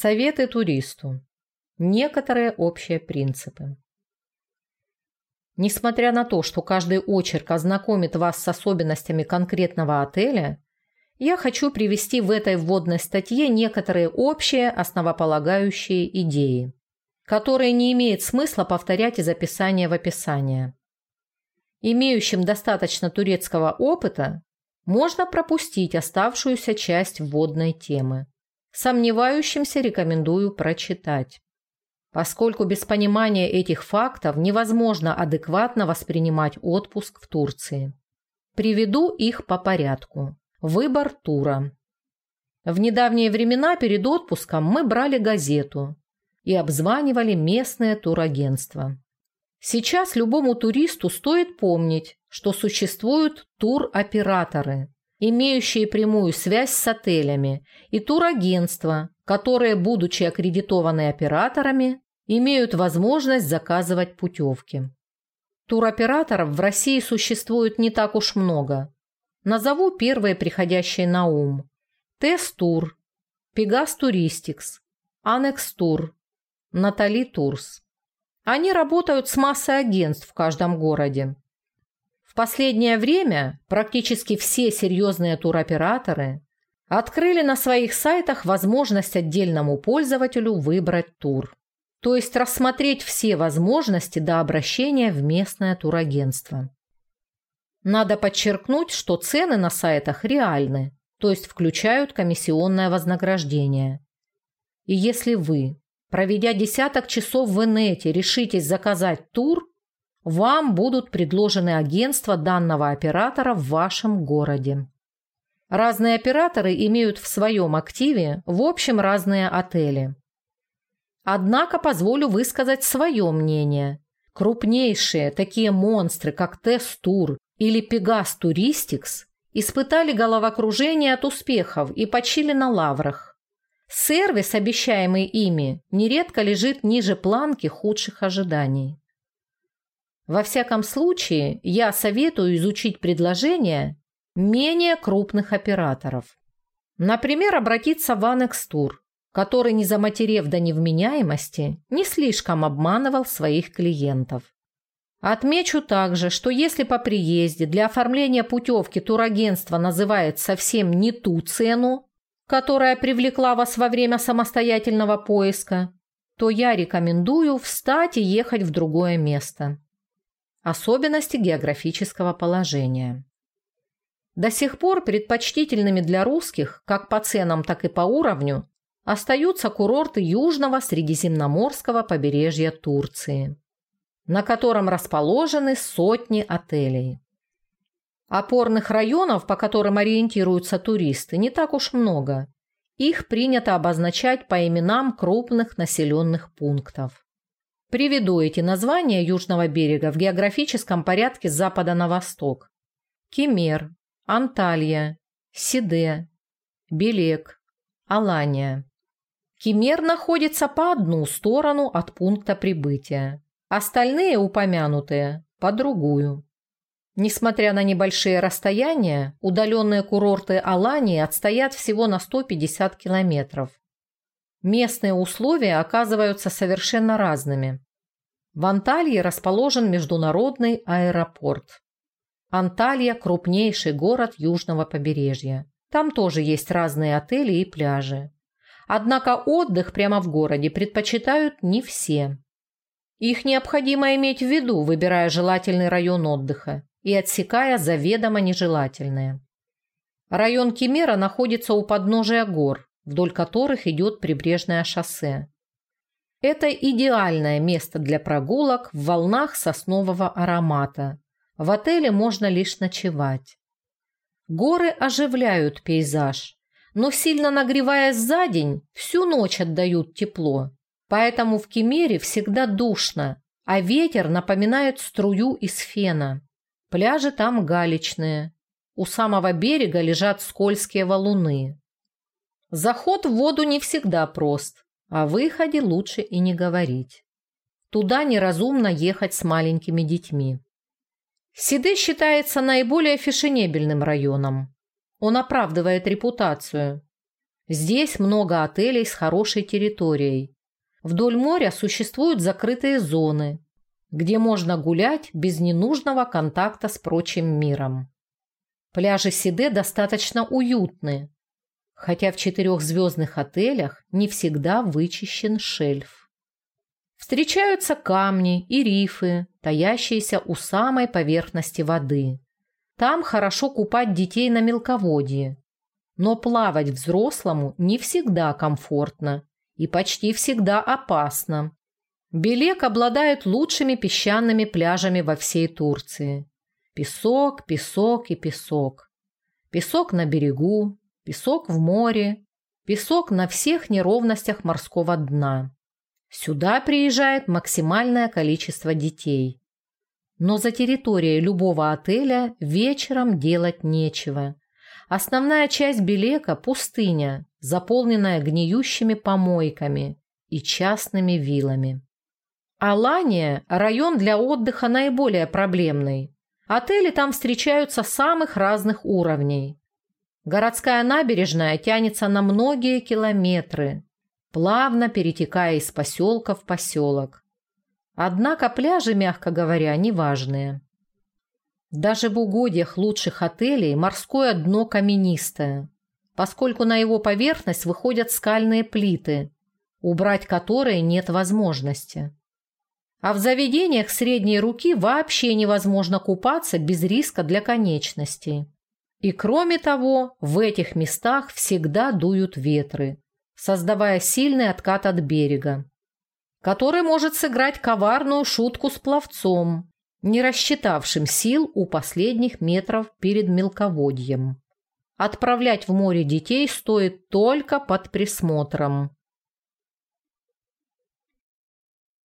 Советы туристу. Некоторые общие принципы. Несмотря на то, что каждый очерк ознакомит вас с особенностями конкретного отеля, я хочу привести в этой вводной статье некоторые общие основополагающие идеи, которые не имеет смысла повторять из описания в описание. Имеющим достаточно турецкого опыта можно пропустить оставшуюся часть вводной темы. Сомневающимся рекомендую прочитать. Поскольку без понимания этих фактов невозможно адекватно воспринимать отпуск в Турции. Приведу их по порядку. Выбор тура. В недавние времена перед отпуском мы брали газету и обзванивали местное турагентство. Сейчас любому туристу стоит помнить, что существуют туроператоры, имеющие прямую связь с отелями, и турагентства, которые, будучи аккредитованы операторами, имеют возможность заказывать путевки. Туроператоров в России существует не так уж много, Назову первые приходящие на ум. Тес-тур, Пегас Туристикс, Анекс Тур, Натали Турс. Они работают с массой агентств в каждом городе. Последнее время практически все серьезные туроператоры открыли на своих сайтах возможность отдельному пользователю выбрать тур. То есть рассмотреть все возможности до обращения в местное турагентство. Надо подчеркнуть, что цены на сайтах реальны, то есть включают комиссионное вознаграждение. И если вы, проведя десяток часов в инете, решитесь заказать тур, вам будут предложены агентства данного оператора в вашем городе. Разные операторы имеют в своем активе в общем разные отели. Однако позволю высказать свое мнение. Крупнейшие, такие монстры, как Тест-Тур или Пегас Туристикс испытали головокружение от успехов и почили на лаврах. Сервис, обещаемый ими, нередко лежит ниже планки худших ожиданий. Во всяком случае, я советую изучить предложения менее крупных операторов. Например, обратиться в Анекстур, который, не заматерев до невменяемости, не слишком обманывал своих клиентов. Отмечу также, что если по приезде для оформления путевки турагентство называет совсем не ту цену, которая привлекла вас во время самостоятельного поиска, то я рекомендую встать и ехать в другое место. Особенности географического положения. До сих пор предпочтительными для русских, как по ценам, так и по уровню, остаются курорты южного средиземноморского побережья Турции на котором расположены сотни отелей. Опорных районов, по которым ориентируются туристы, не так уж много. Их принято обозначать по именам крупных населенных пунктов. Приведу эти названия южного берега в географическом порядке с запада на восток. Кемер, Анталья, Сиде, Белек, Алания. Кемер находится по одну сторону от пункта прибытия. Остальные упомянутые – по другую. Несмотря на небольшие расстояния, удаленные курорты Алании отстоят всего на 150 километров. Местные условия оказываются совершенно разными. В Анталье расположен международный аэропорт. Анталья – крупнейший город южного побережья. Там тоже есть разные отели и пляжи. Однако отдых прямо в городе предпочитают не все. Их необходимо иметь в виду, выбирая желательный район отдыха и отсекая заведомо нежелательные. Район Кемера находится у подножия гор, вдоль которых идет прибрежное шоссе. Это идеальное место для прогулок в волнах соснового аромата. В отеле можно лишь ночевать. Горы оживляют пейзаж, но сильно нагреваясь за день, всю ночь отдают тепло. Поэтому в Кемере всегда душно, а ветер напоминает струю из фена. Пляжи там галечные. У самого берега лежат скользкие валуны. Заход в воду не всегда прост, о выходе лучше и не говорить. Туда неразумно ехать с маленькими детьми. Сиды считается наиболее фешенебельным районом. Он оправдывает репутацию. Здесь много отелей с хорошей территорией. Вдоль моря существуют закрытые зоны, где можно гулять без ненужного контакта с прочим миром. Пляжи Сиде достаточно уютны, хотя в четырехзвездных отелях не всегда вычищен шельф. Встречаются камни и рифы, таящиеся у самой поверхности воды. Там хорошо купать детей на мелководье, но плавать взрослому не всегда комфортно и почти всегда опасно. Белек обладает лучшими песчаными пляжами во всей Турции. Песок, песок и песок. Песок на берегу, песок в море, песок на всех неровностях морского дна. Сюда приезжает максимальное количество детей. Но за территорией любого отеля вечером делать нечего. Основная часть Белека – пустыня, заполненная гниющими помойками и частными вилами. Алания – район для отдыха наиболее проблемный. Отели там встречаются самых разных уровней. Городская набережная тянется на многие километры, плавно перетекая из поселка в поселок. Однако пляжи, мягко говоря, неважные. Даже в угодьях лучших отелей морское дно каменистое, поскольку на его поверхность выходят скальные плиты, убрать которые нет возможности. А в заведениях средней руки вообще невозможно купаться без риска для конечностей. И кроме того, в этих местах всегда дуют ветры, создавая сильный откат от берега, который может сыграть коварную шутку с пловцом, не рассчитавшим сил у последних метров перед мелководьем. Отправлять в море детей стоит только под присмотром.